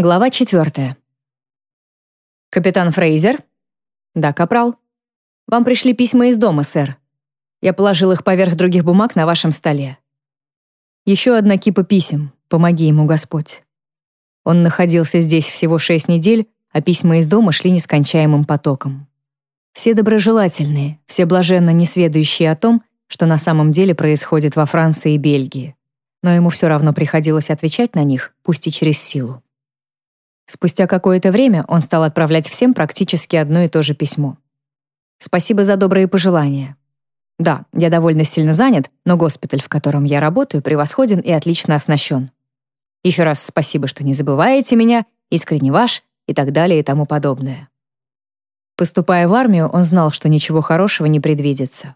Глава четвертая. «Капитан Фрейзер?» «Да, капрал. Вам пришли письма из дома, сэр. Я положил их поверх других бумаг на вашем столе. Еще одна кипа писем. Помоги ему, Господь». Он находился здесь всего шесть недель, а письма из дома шли нескончаемым потоком. Все доброжелательные, все блаженно несведущие о том, что на самом деле происходит во Франции и Бельгии. Но ему все равно приходилось отвечать на них, пусть и через силу. Спустя какое-то время он стал отправлять всем практически одно и то же письмо. «Спасибо за добрые пожелания. Да, я довольно сильно занят, но госпиталь, в котором я работаю, превосходен и отлично оснащен. Еще раз спасибо, что не забываете меня, искренне ваш и так далее и тому подобное». Поступая в армию, он знал, что ничего хорошего не предвидится.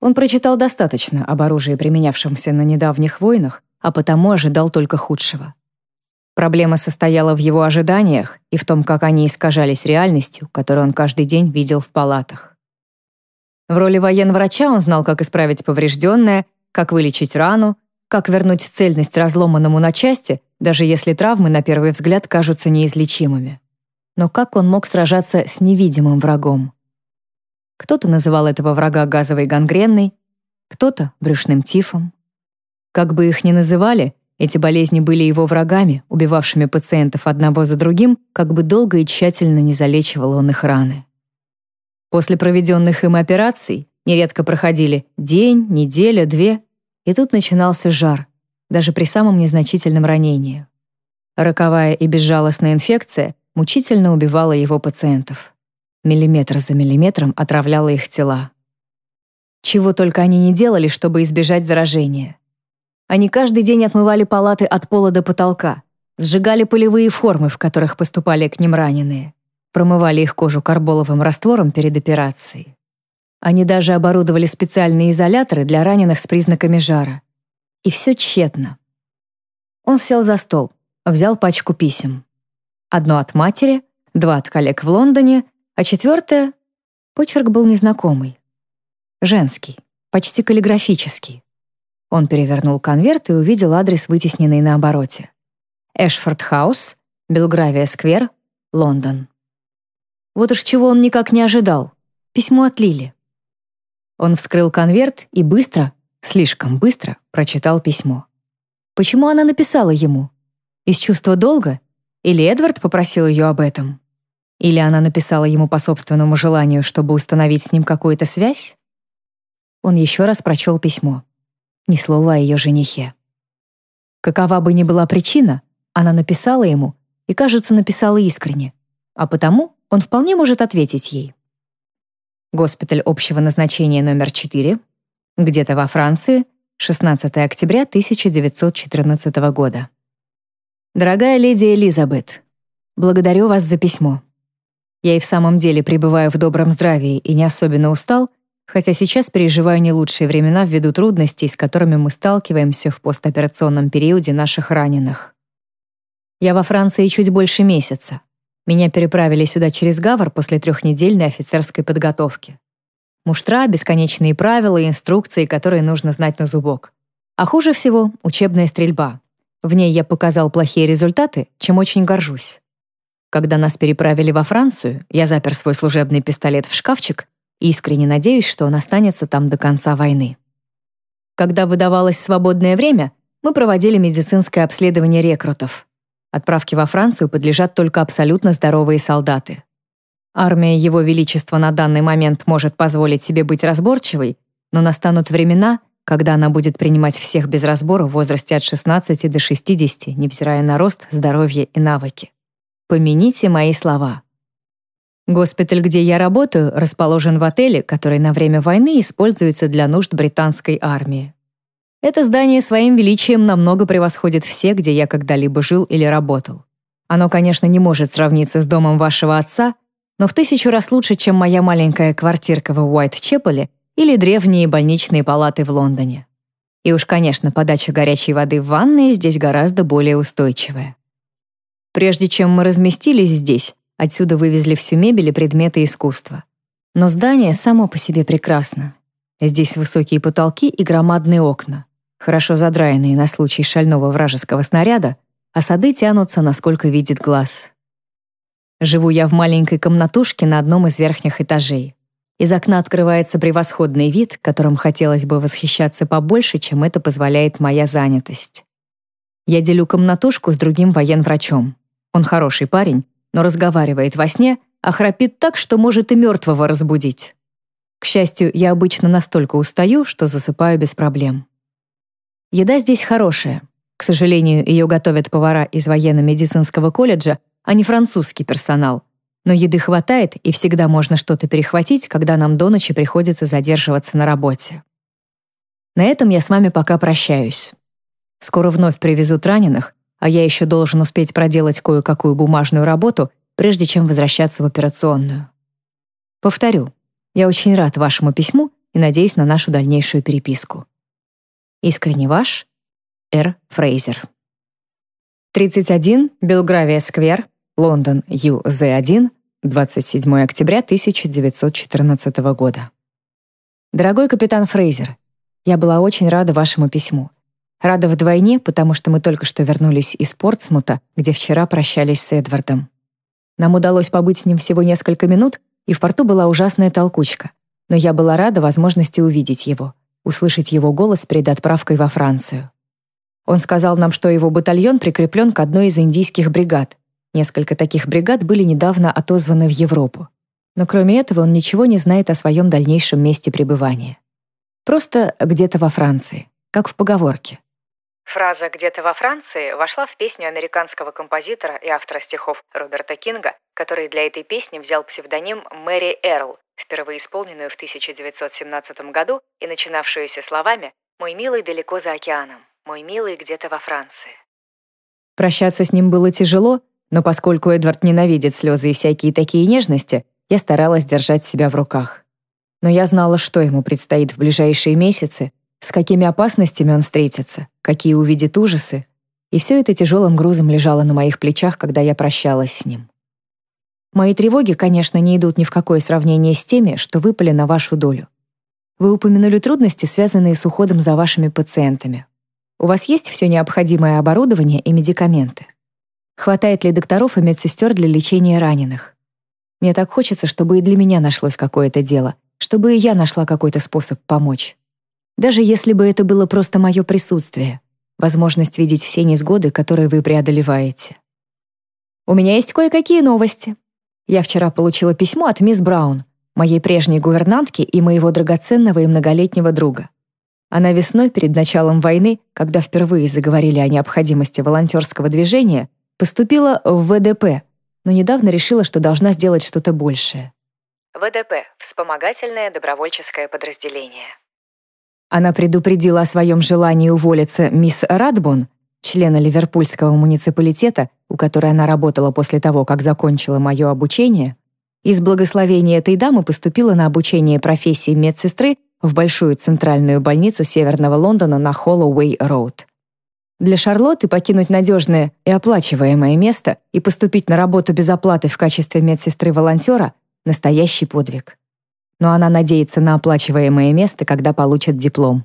Он прочитал достаточно об оружии, применявшемся на недавних войнах, а потому ожидал только худшего. Проблема состояла в его ожиданиях и в том, как они искажались реальностью, которую он каждый день видел в палатах. В роли военврача он знал, как исправить поврежденное, как вылечить рану, как вернуть цельность разломанному на части, даже если травмы на первый взгляд кажутся неизлечимыми. Но как он мог сражаться с невидимым врагом? Кто-то называл этого врага газовой гангренной, кто-то — брюшным тифом. Как бы их ни называли, эти болезни были его врагами, убивавшими пациентов одного за другим, как бы долго и тщательно не залечивал он их раны. После проведенных им операций нередко проходили день, неделя, две, и тут начинался жар, даже при самом незначительном ранении. Роковая и безжалостная инфекция мучительно убивала его пациентов. Миллиметр за миллиметром отравляла их тела. Чего только они не делали, чтобы избежать заражения. Они каждый день отмывали палаты от пола до потолка, сжигали полевые формы, в которых поступали к ним раненые, промывали их кожу карболовым раствором перед операцией. Они даже оборудовали специальные изоляторы для раненых с признаками жара. И все тщетно. Он сел за стол, взял пачку писем. Одно от матери, два от коллег в Лондоне, а четвертое — почерк был незнакомый. Женский, почти каллиграфический. Он перевернул конверт и увидел адрес, вытесненный на обороте. Эшфорд Хаус, Белгравия Сквер, Лондон. Вот уж чего он никак не ожидал. Письмо от Лили. Он вскрыл конверт и быстро, слишком быстро, прочитал письмо. Почему она написала ему? Из чувства долга? Или Эдвард попросил ее об этом? Или она написала ему по собственному желанию, чтобы установить с ним какую-то связь? Он еще раз прочел письмо ни слова о ее женихе. Какова бы ни была причина, она написала ему и, кажется, написала искренне, а потому он вполне может ответить ей. Госпиталь общего назначения номер 4, где-то во Франции, 16 октября 1914 года. Дорогая леди Элизабет, благодарю вас за письмо. Я и в самом деле пребываю в добром здравии и не особенно устал, хотя сейчас переживаю не лучшие времена ввиду трудностей, с которыми мы сталкиваемся в постоперационном периоде наших раненых. Я во Франции чуть больше месяца. Меня переправили сюда через Гавр после трехнедельной офицерской подготовки. Муштра, бесконечные правила и инструкции, которые нужно знать на зубок. А хуже всего — учебная стрельба. В ней я показал плохие результаты, чем очень горжусь. Когда нас переправили во Францию, я запер свой служебный пистолет в шкафчик Искренне надеюсь, что он останется там до конца войны. Когда выдавалось свободное время, мы проводили медицинское обследование рекрутов. Отправке во Францию подлежат только абсолютно здоровые солдаты. Армия Его Величества на данный момент может позволить себе быть разборчивой, но настанут времена, когда она будет принимать всех без разбора в возрасте от 16 до 60, невзирая на рост, здоровье и навыки. Помяните мои слова. Госпиталь, где я работаю, расположен в отеле, который на время войны используется для нужд британской армии. Это здание своим величием намного превосходит все, где я когда-либо жил или работал. Оно, конечно, не может сравниться с домом вашего отца, но в тысячу раз лучше, чем моя маленькая квартирка в Уайт-Чепеле или древние больничные палаты в Лондоне. И уж, конечно, подача горячей воды в ванные здесь гораздо более устойчивая. Прежде чем мы разместились здесь, Отсюда вывезли всю мебель и предметы искусства. Но здание само по себе прекрасно. Здесь высокие потолки и громадные окна, хорошо задраенные на случай шального вражеского снаряда, а сады тянутся, насколько видит глаз. Живу я в маленькой комнатушке на одном из верхних этажей. Из окна открывается превосходный вид, которым хотелось бы восхищаться побольше, чем это позволяет моя занятость. Я делю комнатушку с другим военврачом. Он хороший парень, но разговаривает во сне, а храпит так, что может и мертвого разбудить. К счастью, я обычно настолько устаю, что засыпаю без проблем. Еда здесь хорошая. К сожалению, ее готовят повара из военно-медицинского колледжа, а не французский персонал. Но еды хватает, и всегда можно что-то перехватить, когда нам до ночи приходится задерживаться на работе. На этом я с вами пока прощаюсь. Скоро вновь привезут раненых, а я еще должен успеть проделать кое-какую бумажную работу, прежде чем возвращаться в операционную. Повторю, я очень рад вашему письму и надеюсь на нашу дальнейшую переписку. Искренне ваш, Р. Фрейзер. 31 Белгравия Сквер, Лондон, ЮЗ-1, 27 октября 1914 года. Дорогой капитан Фрейзер, я была очень рада вашему письму. Рада вдвойне, потому что мы только что вернулись из Портсмута, где вчера прощались с Эдвардом. Нам удалось побыть с ним всего несколько минут, и в порту была ужасная толкучка. Но я была рада возможности увидеть его, услышать его голос перед отправкой во Францию. Он сказал нам, что его батальон прикреплен к одной из индийских бригад, Несколько таких бригад были недавно отозваны в Европу. Но кроме этого он ничего не знает о своем дальнейшем месте пребывания. Просто где-то во Франции, как в поговорке. Фраза «где-то во Франции» вошла в песню американского композитора и автора стихов Роберта Кинга, который для этой песни взял псевдоним Мэри Эрл, впервые исполненную в 1917 году и начинавшуюся словами «Мой милый далеко за океаном, мой милый где-то во Франции». Прощаться с ним было тяжело, но поскольку Эдвард ненавидит слезы и всякие такие нежности, я старалась держать себя в руках. Но я знала, что ему предстоит в ближайшие месяцы, с какими опасностями он встретится, какие увидит ужасы, и все это тяжелым грузом лежало на моих плечах, когда я прощалась с ним. Мои тревоги, конечно, не идут ни в какое сравнение с теми, что выпали на вашу долю. Вы упомянули трудности, связанные с уходом за вашими пациентами. У вас есть все необходимое оборудование и медикаменты? Хватает ли докторов и медсестер для лечения раненых? Мне так хочется, чтобы и для меня нашлось какое-то дело, чтобы и я нашла какой-то способ помочь. Даже если бы это было просто мое присутствие, возможность видеть все несгоды, которые вы преодолеваете. У меня есть кое-какие новости. Я вчера получила письмо от мисс Браун, моей прежней гувернантки и моего драгоценного и многолетнего друга. Она весной перед началом войны, когда впервые заговорили о необходимости волонтерского движения, Поступила в ВДП, но недавно решила, что должна сделать что-то большее. ВДП – вспомогательное добровольческое подразделение. Она предупредила о своем желании уволиться мисс Радбон, члена Ливерпульского муниципалитета, у которой она работала после того, как закончила мое обучение, из благословения этой дамы поступила на обучение профессии медсестры в большую центральную больницу Северного Лондона на Холлоуэй-Роуд. Для Шарлотты покинуть надежное и оплачиваемое место и поступить на работу без оплаты в качестве медсестры-волонтера — настоящий подвиг. Но она надеется на оплачиваемое место, когда получит диплом.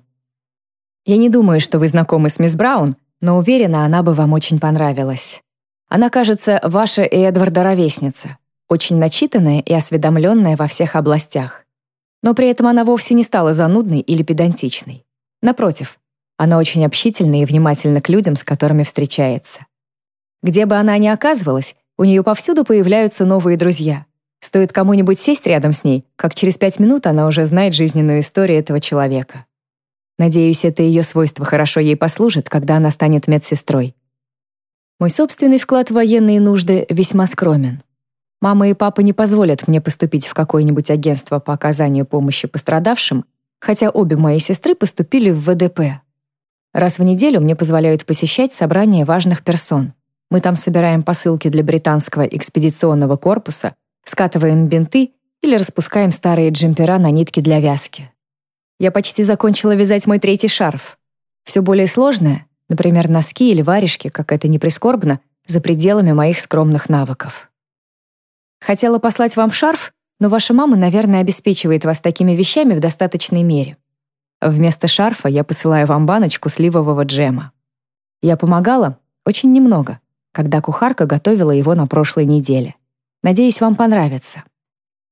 Я не думаю, что вы знакомы с мисс Браун, но уверена, она бы вам очень понравилась. Она, кажется, ваша и Эдварда ровесница, очень начитанная и осведомленная во всех областях. Но при этом она вовсе не стала занудной или педантичной. Напротив, она очень общительна и внимательна к людям, с которыми встречается. Где бы она ни оказывалась, у нее повсюду появляются новые друзья. Стоит кому-нибудь сесть рядом с ней, как через пять минут она уже знает жизненную историю этого человека. Надеюсь, это ее свойство хорошо ей послужит, когда она станет медсестрой. Мой собственный вклад в военные нужды весьма скромен. Мама и папа не позволят мне поступить в какое-нибудь агентство по оказанию помощи пострадавшим, хотя обе мои сестры поступили в ВДП. Раз в неделю мне позволяют посещать собрания важных персон. Мы там собираем посылки для британского экспедиционного корпуса, скатываем бинты или распускаем старые джемпера на нитки для вязки. Я почти закончила вязать мой третий шарф. Все более сложное, например, носки или варежки, как это не прискорбно, за пределами моих скромных навыков. Хотела послать вам шарф, но ваша мама, наверное, обеспечивает вас такими вещами в достаточной мере. Вместо шарфа я посылаю вам баночку сливового джема. Я помогала очень немного, когда кухарка готовила его на прошлой неделе. Надеюсь, вам понравится.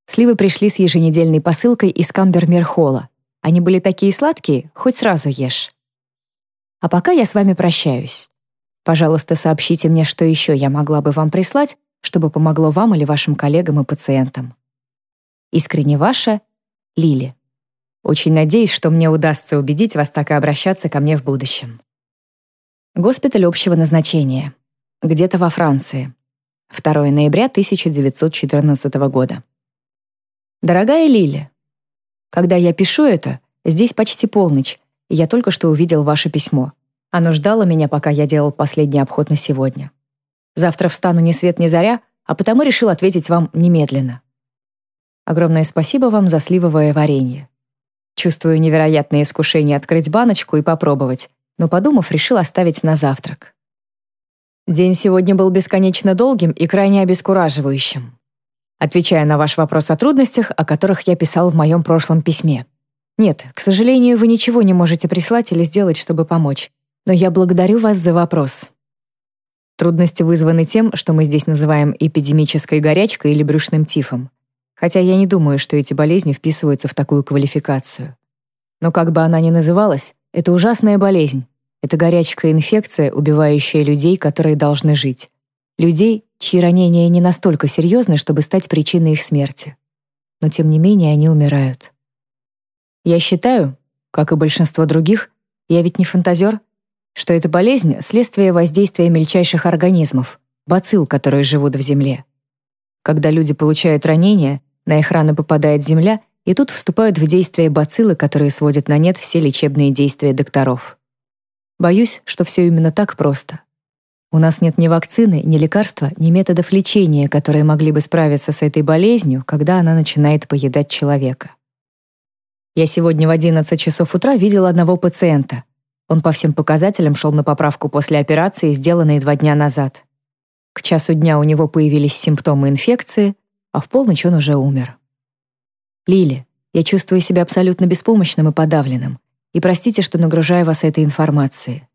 Сливы пришли с еженедельной посылкой из Камбермерхола. Они были такие сладкие, хоть сразу ешь. А пока я с вами прощаюсь. Пожалуйста, сообщите мне, что еще я могла бы вам прислать, чтобы помогло вам или вашим коллегам и пациентам. Искренне ваша, Лили. Очень надеюсь, что мне удастся убедить вас так и обращаться ко мне в будущем. Госпиталь общего назначения. Где-то во Франции. 2 ноября 1914 года. Дорогая Лили, когда я пишу это, здесь почти полночь, и я только что увидел ваше письмо. Оно ждало меня, пока я делал последний обход на сегодня. Завтра встану ни свет ни заря, а потому решил ответить вам немедленно. Огромное спасибо вам за сливовое варенье. Чувствую невероятное искушение открыть баночку и попробовать, но, подумав, решил оставить на завтрак. День сегодня был бесконечно долгим и крайне обескураживающим. Отвечая на ваш вопрос о трудностях, о которых я писал в моем прошлом письме. Нет, к сожалению, вы ничего не можете прислать или сделать, чтобы помочь. Но я благодарю вас за вопрос. Трудности вызваны тем, что мы здесь называем эпидемической горячкой или брюшным тифом. Хотя я не думаю, что эти болезни вписываются в такую квалификацию. Но как бы она ни называлась, это ужасная болезнь. Это горячка инфекция, убивающая людей, которые должны жить. Людей, чьи ранения не настолько серьезны, чтобы стать причиной их смерти. Но тем не менее они умирают. Я считаю, как и большинство других, я ведь не фантазер, что эта болезнь — следствие воздействия мельчайших организмов, бацилл, которые живут в земле. Когда люди получают ранения, на их раны попадает земля, и тут вступают в действие бациллы, которые сводят на нет все лечебные действия докторов. Боюсь, что все именно так просто. У нас нет ни вакцины, ни лекарства, ни методов лечения, которые могли бы справиться с этой болезнью, когда она начинает поедать человека. Я сегодня в 11 часов утра видел одного пациента — он по всем показателям шел на поправку после операции, сделанной два дня назад. К часу дня у него появились симптомы инфекции, а в полночь он уже умер. Лили, я чувствую себя абсолютно беспомощным и подавленным. И простите, что нагружаю вас этой информацией.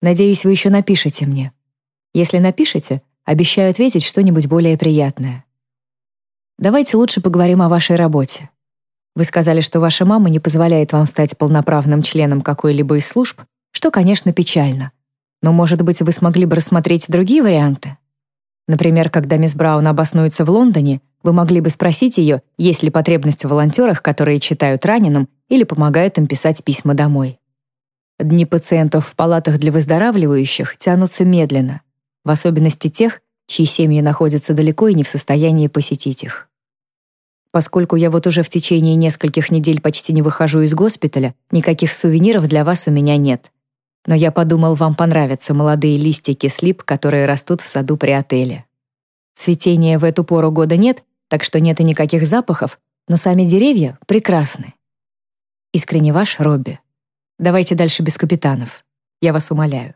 Надеюсь, вы еще напишете мне. Если напишете, обещаю ответить что-нибудь более приятное. Давайте лучше поговорим о вашей работе. Вы сказали, что ваша мама не позволяет вам стать полноправным членом какой-либо из служб, что, конечно, печально. Но, может быть, вы смогли бы рассмотреть другие варианты? Например, когда мисс Браун обоснуется в Лондоне, вы могли бы спросить ее, есть ли потребность в волонтерах, которые читают раненым или помогают им писать письма домой. Дни пациентов в палатах для выздоравливающих тянутся медленно, в особенности тех, чьи семьи находятся далеко и не в состоянии посетить их. Поскольку я вот уже в течение нескольких недель почти не выхожу из госпиталя, никаких сувениров для вас у меня нет. Но я подумал, вам понравятся молодые листики слип, которые растут в саду при отеле. Цветения в эту пору года нет, так что нет и никаких запахов, но сами деревья прекрасны. Искренне ваш Робби. Давайте дальше без капитанов. Я вас умоляю.